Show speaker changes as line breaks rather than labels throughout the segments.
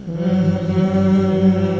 Mm-hmm.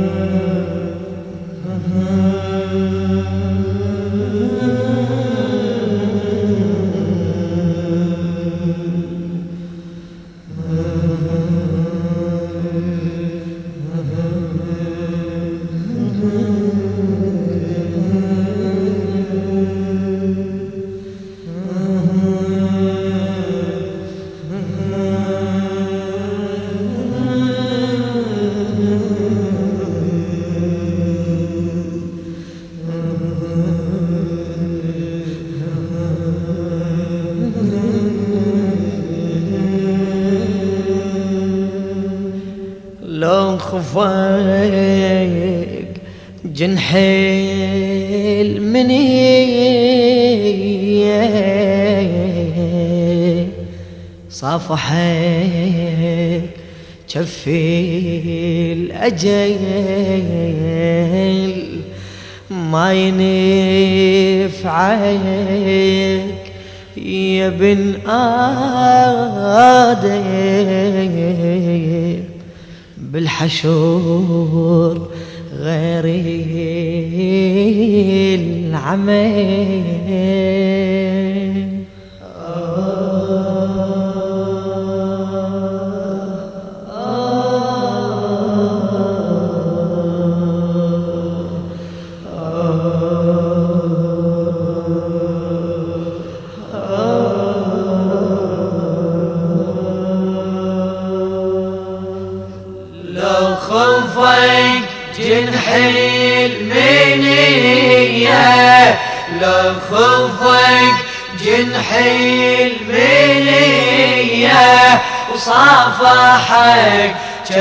صافحك جفي الأجل ما ينفعك يا بن آدم. بالحشور غير العمل.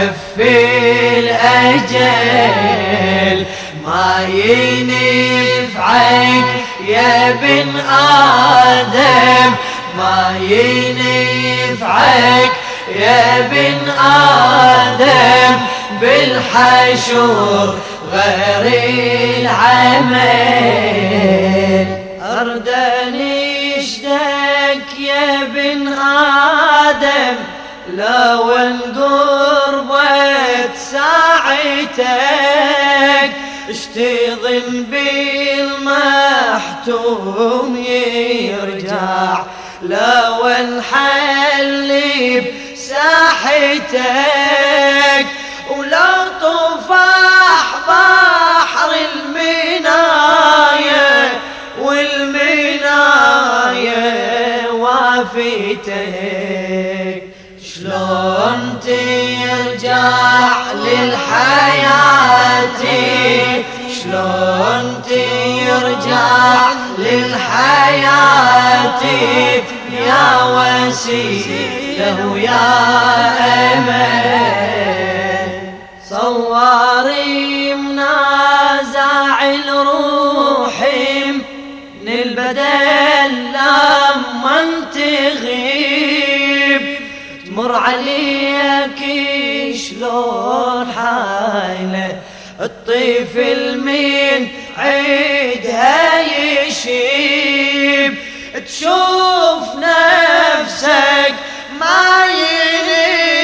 جفي الأجل ما ينفعك يا بن آدم. ما ينفعك يا بن آدم. بالحشور غير العمل. أردني اشتك يا بن آدم. لو انقربت ساعتك اشتغل بالمحتوم يرجع. لو انحل بساحتك للحياة شلون ترجع للحياة يا وسيلة ويا أمل. صواري منازع الروح البدل لما تغيب. تمر عليك شلون حاله الطفل من عيدها يشيب. تشوف نفسك ما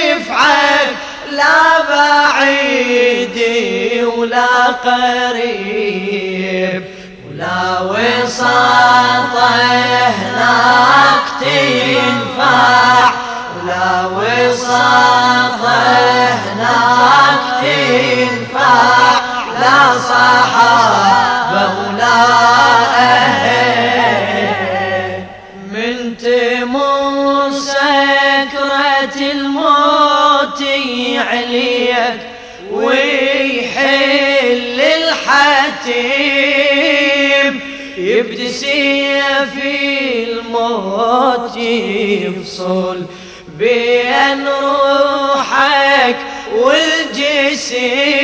ينفعك لا بعيد ولا قريب. لا وساطة هناك تنفع. ولا وساطة هناك تنفع لا صحابة ولا من تمر سكرة الموت عليك ويحل الحتيم يبدي في الموت يفصل. بين روحك والجسم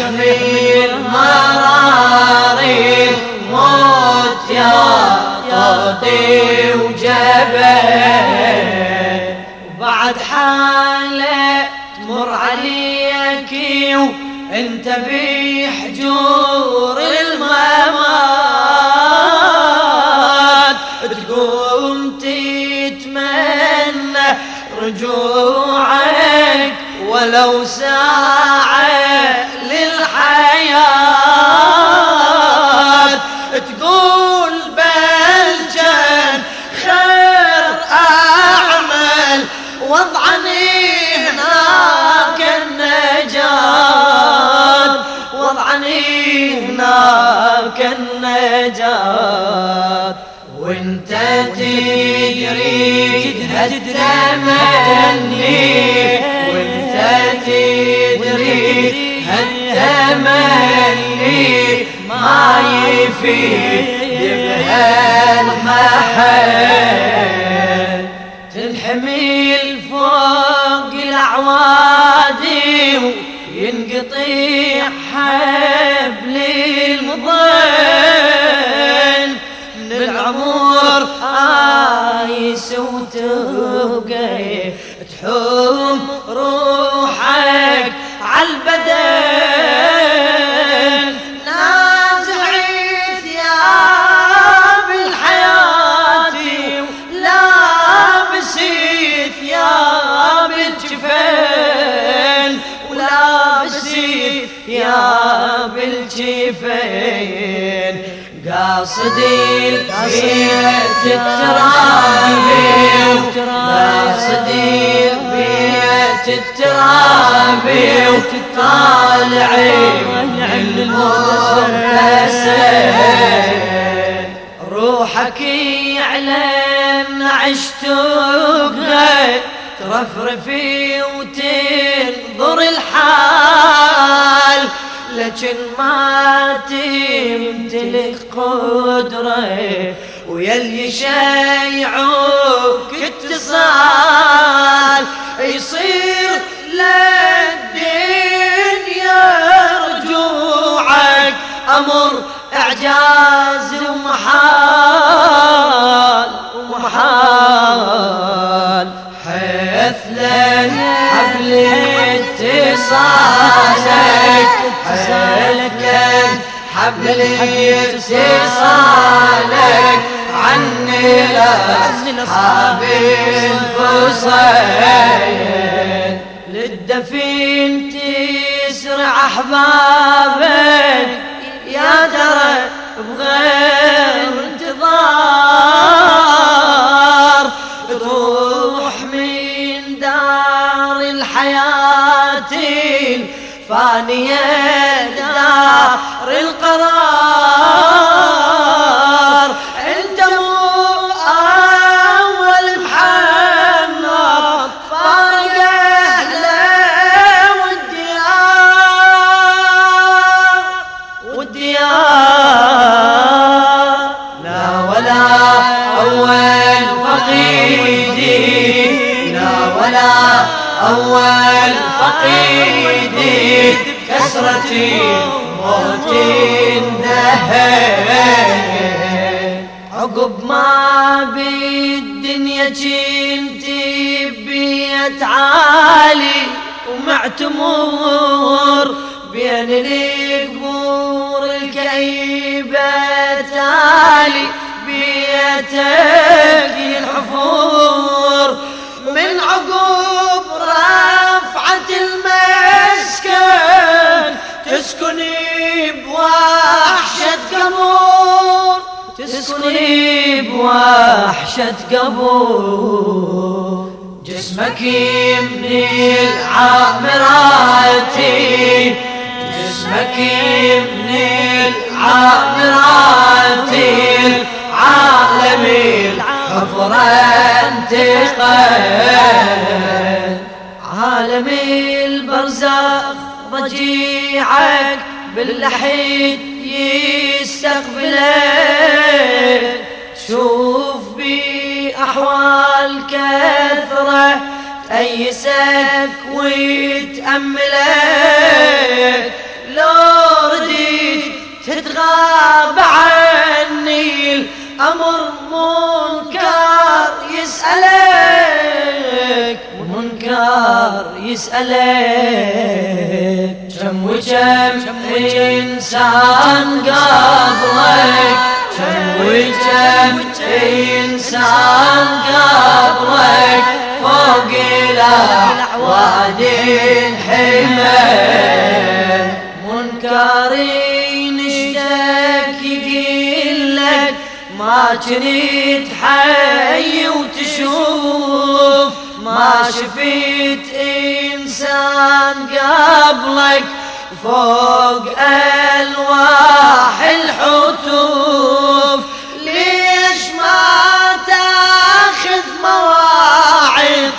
يحمي المراري موت يا طوطي وجبل. وبعد حالة تمر عليك وانت بحجور الممات. تقوم تتمنى رجوعك ولو ساعة هناك النجاة وانت تدري هالتمني وانت تدري هالتمني ما يفيد بهالمحل قاصدي بيت الترابي قاصدي بيت الترابي طالعين المغتسل روحك يعلن عشتك ترفرفي وتنظر الحال. لكن ما تمتلك قدرة ويلي شيعوك اتصال يصير للدنيا رجوعك أمر إعجاز ومحال حبل اتصالك عني لأصحاب الفصيل للدفين تسرع أحبابك. الفانية دار القرار انت مو أول محمد. فارق اهله والديار. والديار. لا ولا أول فقيدي. لا ولا أول فقيدي. كسرتي موت انتهى عقب ما بالدنيا جنت بيت عالي ومعتمور بين القبور الكئيبة تالي. بيتك الحفور بوحشة قبور جسمك يمني العامراتي جسمك يمني العامراتي عالم الحفرة انتقل عالم البرزخ ضجيعك باللحيد يستقبلك. تشوف بأحوال كثرة أيسك ويتأملك لو رديت تتغاب عني الأمر منكر يسألك منكر يسألك. كم وكم إنسان قبلك وكم إنسان قبلك فوق الأعواد الحمى منكرين اشتك يقلك ما كنت حي وتشوف. ما شفيت إنسان قبلك فوق ألواح الحتوف ليش ما تاخذ مواعظ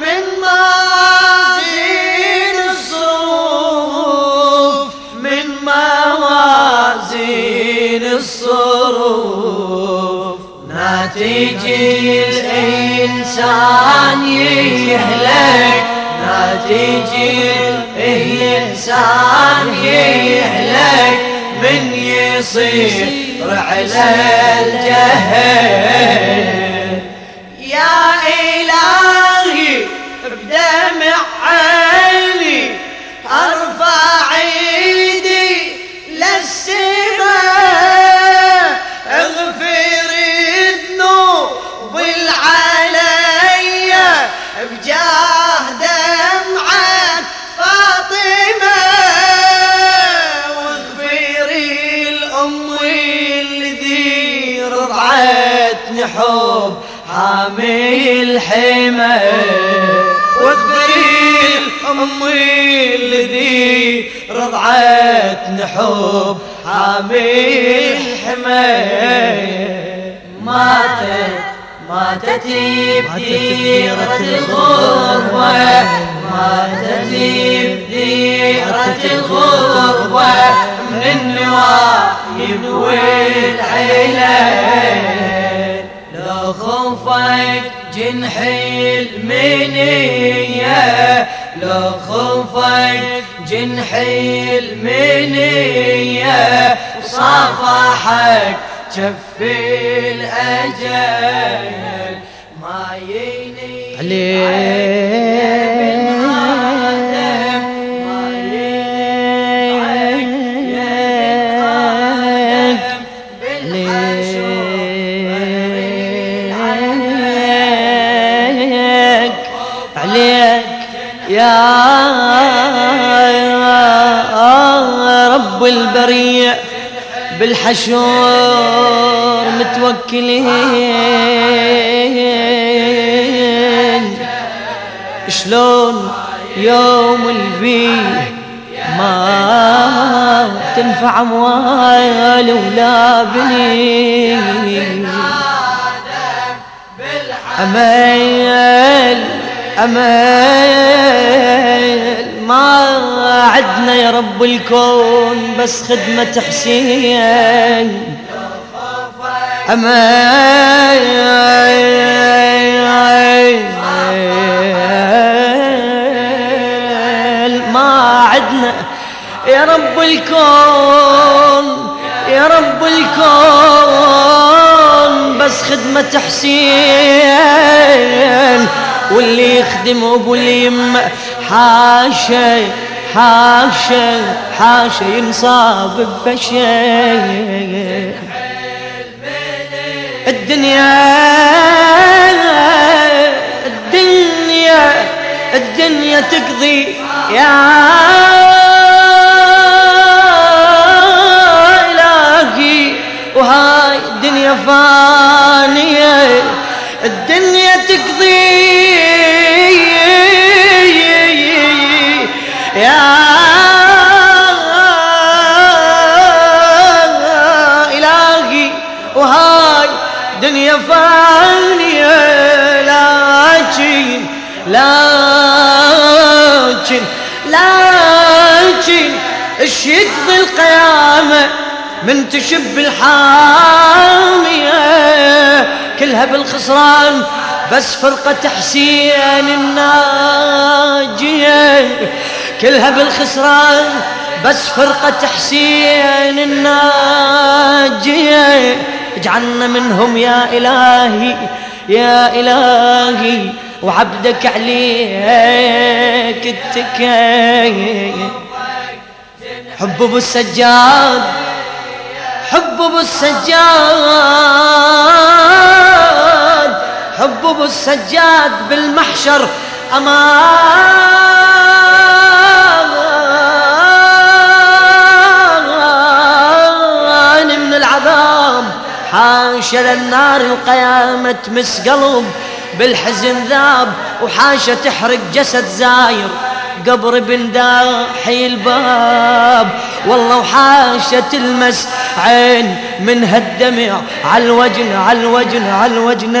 من موازين الصروف؟ من موازين الصروف. ناتج الإنسان يهلك ناتج الإنسان يهلك من يصير على الجهل. رضعتني حب حامي الحمى ماتت ماتت بديرة الغربة. ماتت بديرة الغربة. من النوايب والعيلة لو خوفك جنحي المنية. لو خوفك جنحي المنية وصافحك شف الأجل ما يني
عليك. بالحشور متوكلين. شلون يوم البيه ما تنفع أموال ولا بنين. أمل أمل ما عدنا يا رب الكون بس خدمة حسين. أمل ما عدنا يا رب الكون يا رب الكون بس خدمة حسين. واللي يخدم أبو اليمة حاشا حاشا حاشا ينصاب بفشل الدنيا الدنيا الدنيا تقضي يا إلهي. وهاي الدنيا فانية. لكن لكن إيش يقضي القيامة من تشب الحامية كلها بالخسران بس فرقة حسين الناجية. كلها بالخسران بس فرقة حسين الناجية. اجعلنا منهم يا إلهي يا إلهي. وعبدك عليك اتكي حب أبو السجاد حب أبو السجاد حب أبو السجاد بالمحشر أمان. من العذاب حاشا للنار القيامة تمس قلب بالحزن ذاب وحاشا تحرق جسد زاير. قبر بن داحي الباب. والله وحاشة تلمس عين من هالدمع. على الوجن على الوجن على الوجن